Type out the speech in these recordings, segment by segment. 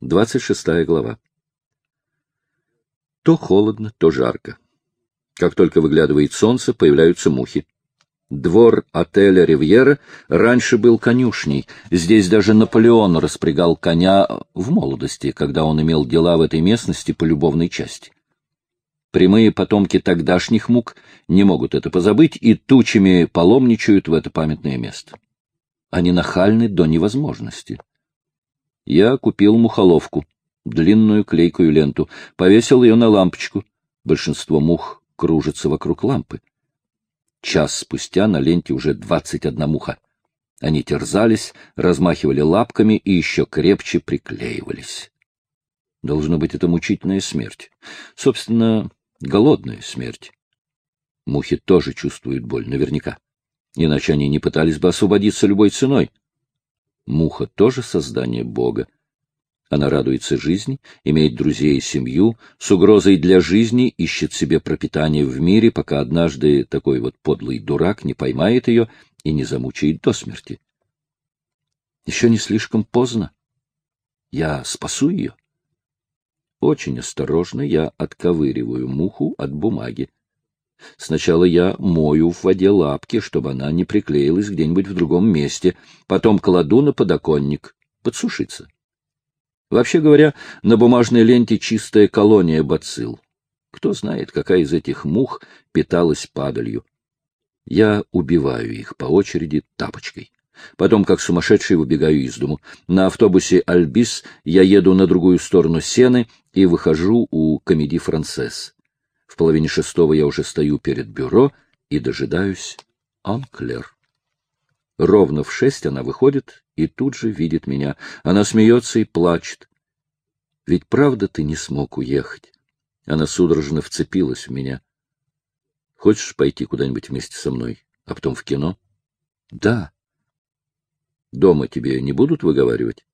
26 глава. То холодно, то жарко. Как только выглядывает солнце, появляются мухи. Двор отеля «Ривьера» раньше был конюшней. Здесь даже Наполеон распрягал коня в молодости, когда он имел дела в этой местности по любовной части. Прямые потомки тогдашних мук не могут это позабыть и тучами паломничают в это памятное место. Они нахальны до невозможности. Я купил мухоловку, длинную клейкую ленту, повесил ее на лампочку. Большинство мух кружится вокруг лампы. Час спустя на ленте уже двадцать одна муха. Они терзались, размахивали лапками и еще крепче приклеивались. Должно быть, это мучительная смерть. Собственно, голодная смерть. Мухи тоже чувствуют боль, наверняка. Иначе они не пытались бы освободиться любой ценой. Муха тоже создание Бога. Она радуется жизни, имеет друзей и семью, с угрозой для жизни ищет себе пропитание в мире, пока однажды такой вот подлый дурак не поймает ее и не замучает до смерти. Еще не слишком поздно. Я спасу ее. Очень осторожно я отковыриваю муху от бумаги. Сначала я мою в воде лапки, чтобы она не приклеилась где-нибудь в другом месте, потом кладу на подоконник, подсушиться. Вообще говоря, на бумажной ленте чистая колония бацилл. Кто знает, какая из этих мух питалась падалью. Я убиваю их по очереди тапочкой. Потом, как сумасшедший, выбегаю из дому. На автобусе «Альбис» я еду на другую сторону Сены и выхожу у комедии «Францесс». Половине шестого я уже стою перед бюро и дожидаюсь Анклер. Ровно в шесть она выходит и тут же видит меня. Она смеется и плачет. Ведь правда ты не смог уехать? Она судорожно вцепилась в меня. Хочешь пойти куда-нибудь вместе со мной, а потом в кино? Да. Дома тебе не будут выговаривать?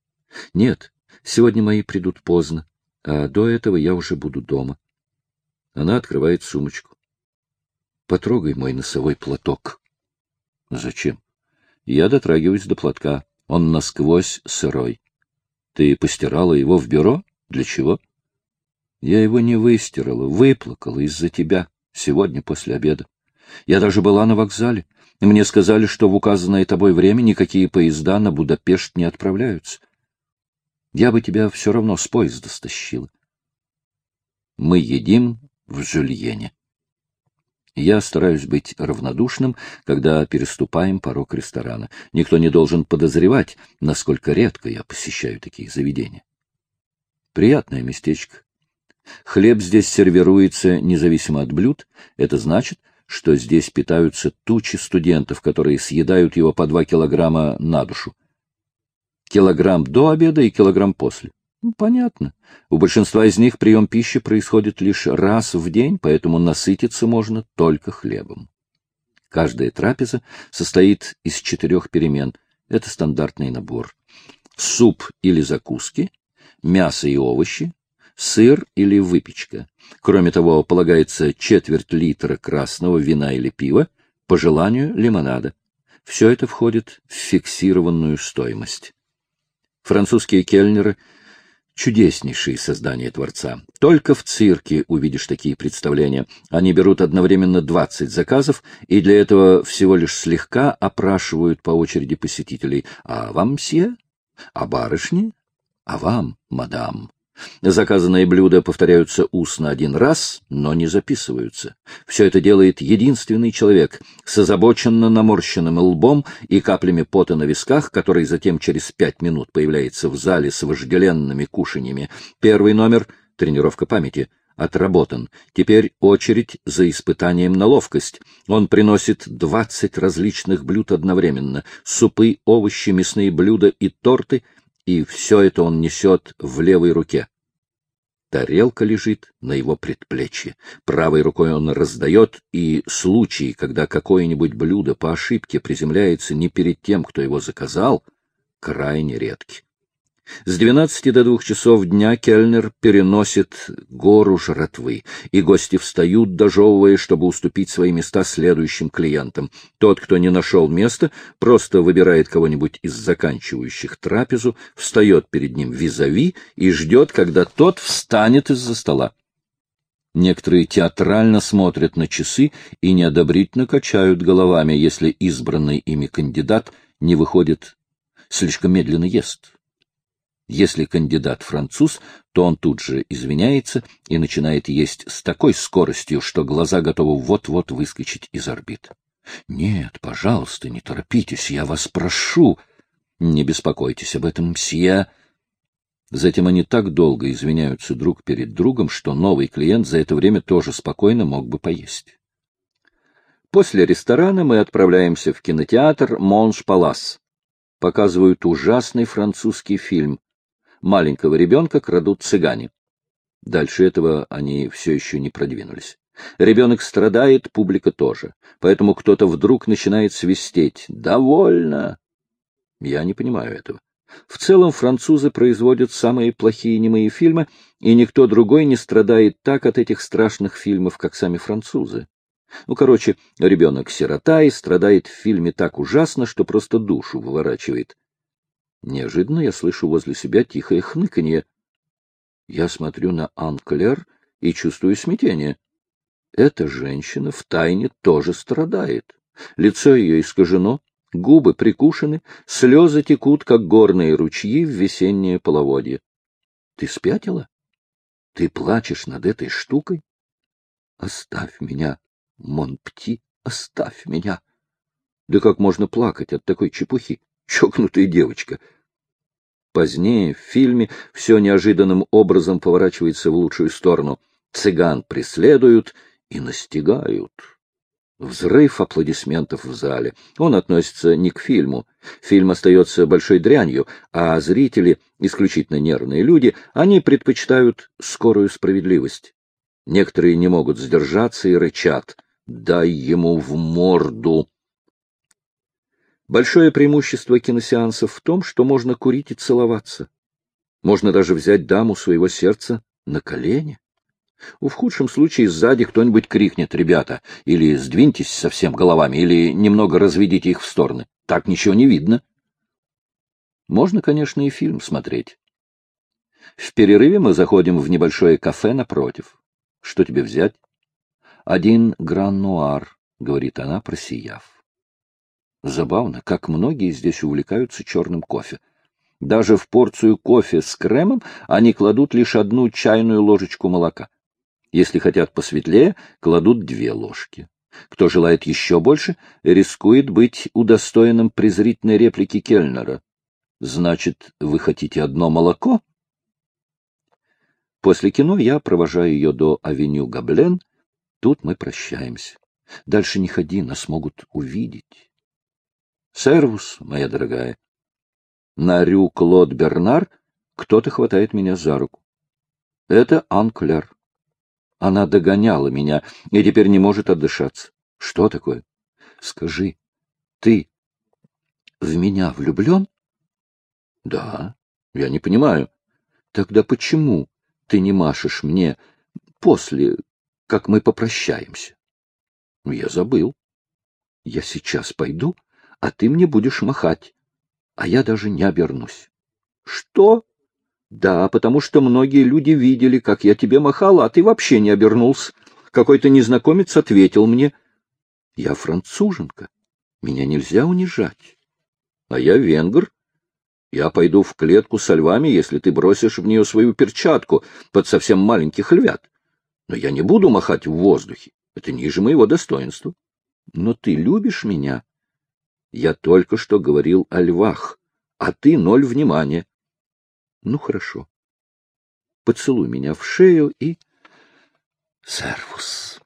Нет, сегодня мои придут поздно, а до этого я уже буду дома. Она открывает сумочку. Потрогай мой носовой платок. Зачем? Я дотрагиваюсь до платка. Он насквозь сырой. Ты постирала его в бюро? Для чего? Я его не выстирала, выплакала из-за тебя сегодня после обеда. Я даже была на вокзале. Мне сказали, что в указанное тобой время никакие поезда на Будапешт не отправляются. Я бы тебя все равно с поезда стащила. Мы едим в Жюльене. Я стараюсь быть равнодушным, когда переступаем порог ресторана. Никто не должен подозревать, насколько редко я посещаю такие заведения. Приятное местечко. Хлеб здесь сервируется независимо от блюд. Это значит, что здесь питаются тучи студентов, которые съедают его по два килограмма на душу. Килограмм до обеда и килограмм после. Ну, понятно. У большинства из них прием пищи происходит лишь раз в день, поэтому насытиться можно только хлебом. Каждая трапеза состоит из четырех перемен. Это стандартный набор. Суп или закуски, мясо и овощи, сыр или выпечка. Кроме того, полагается четверть литра красного вина или пива, по желанию лимонада. Все это входит в фиксированную стоимость. Французские кельнеры – чудеснейшие создания Творца. Только в цирке увидишь такие представления. Они берут одновременно 20 заказов, и для этого всего лишь слегка опрашивают по очереди посетителей. А вам, мсье? А барышни? А вам, мадам? Заказанные блюда повторяются устно один раз, но не записываются. Все это делает единственный человек с озабоченно наморщенным лбом и каплями пота на висках, который затем через пять минут появляется в зале с вожделенными кушаньями. Первый номер — тренировка памяти — отработан. Теперь очередь за испытанием на ловкость. Он приносит двадцать различных блюд одновременно — супы, овощи, мясные блюда и торты — и все это он несет в левой руке. Тарелка лежит на его предплечье. Правой рукой он раздает, и случаи, когда какое-нибудь блюдо по ошибке приземляется не перед тем, кто его заказал, крайне редки. С двенадцати до двух часов дня кельнер переносит гору жратвы, и гости встают, дожевывая, чтобы уступить свои места следующим клиентам. Тот, кто не нашел места, просто выбирает кого-нибудь из заканчивающих трапезу, встает перед ним визави и ждет, когда тот встанет из-за стола. Некоторые театрально смотрят на часы и неодобрительно качают головами, если избранный ими кандидат не выходит, слишком медленно ест. Если кандидат француз, то он тут же извиняется и начинает есть с такой скоростью, что глаза готовы вот-вот выскочить из орбит. — Нет, пожалуйста, не торопитесь, я вас прошу. Не беспокойтесь об этом, мсье. Затем они так долго извиняются друг перед другом, что новый клиент за это время тоже спокойно мог бы поесть. После ресторана мы отправляемся в кинотеатр «Монш-Палас». Показывают ужасный французский фильм маленького ребенка крадут цыгане. Дальше этого они все еще не продвинулись. Ребенок страдает, публика тоже. Поэтому кто-то вдруг начинает свистеть. «Довольно!» Я не понимаю этого. В целом французы производят самые плохие немые фильмы, и никто другой не страдает так от этих страшных фильмов, как сами французы. Ну, короче, ребенок-сирота и страдает в фильме так ужасно, что просто душу выворачивает. Неожиданно я слышу возле себя тихое хныканье. Я смотрю на Анклер и чувствую смятение. Эта женщина в тайне тоже страдает. Лицо ее искажено, губы прикушены, слезы текут, как горные ручьи в весеннее половодье. Ты спятила? Ты плачешь над этой штукой? Оставь меня, Монпти, оставь меня. Да как можно плакать от такой чепухи? Чокнутая девочка. Позднее в фильме все неожиданным образом поворачивается в лучшую сторону. Цыган преследуют и настигают. Взрыв аплодисментов в зале. Он относится не к фильму. Фильм остается большой дрянью, а зрители, исключительно нервные люди, они предпочитают скорую справедливость. Некоторые не могут сдержаться и рычат. «Дай ему в морду!» Большое преимущество киносеансов в том, что можно курить и целоваться. Можно даже взять даму своего сердца на колени. В худшем случае сзади кто-нибудь крикнет «Ребята!» или «Сдвиньтесь совсем головами!» или «Немного разведите их в стороны!» Так ничего не видно. Можно, конечно, и фильм смотреть. В перерыве мы заходим в небольшое кафе напротив. Что тебе взять? Один гран-нуар, — говорит она, просияв. Забавно, как многие здесь увлекаются черным кофе. Даже в порцию кофе с кремом они кладут лишь одну чайную ложечку молока. Если хотят посветлее, кладут две ложки. Кто желает еще больше, рискует быть удостоенным презрительной реплики Кельнера. Значит, вы хотите одно молоко? После кино я провожаю ее до авеню Габлен. Тут мы прощаемся. Дальше не ходи, нас могут увидеть. Сервус, моя дорогая. На рю Клод Бернар кто-то хватает меня за руку. Это Анклер. Она догоняла меня и теперь не может отдышаться. Что такое? Скажи, ты в меня влюблен? Да, я не понимаю. Тогда почему ты не машешь мне после, как мы попрощаемся? Я забыл. Я сейчас пойду а ты мне будешь махать, а я даже не обернусь. — Что? — Да, потому что многие люди видели, как я тебе махала, а ты вообще не обернулся. Какой-то незнакомец ответил мне. — Я француженка, меня нельзя унижать. — А я венгр. Я пойду в клетку со львами, если ты бросишь в нее свою перчатку под совсем маленьких львят. Но я не буду махать в воздухе. Это ниже моего достоинства. Но ты любишь меня? Я только что говорил о львах, а ты ноль внимания. Ну, хорошо. Поцелуй меня в шею и... Сервус.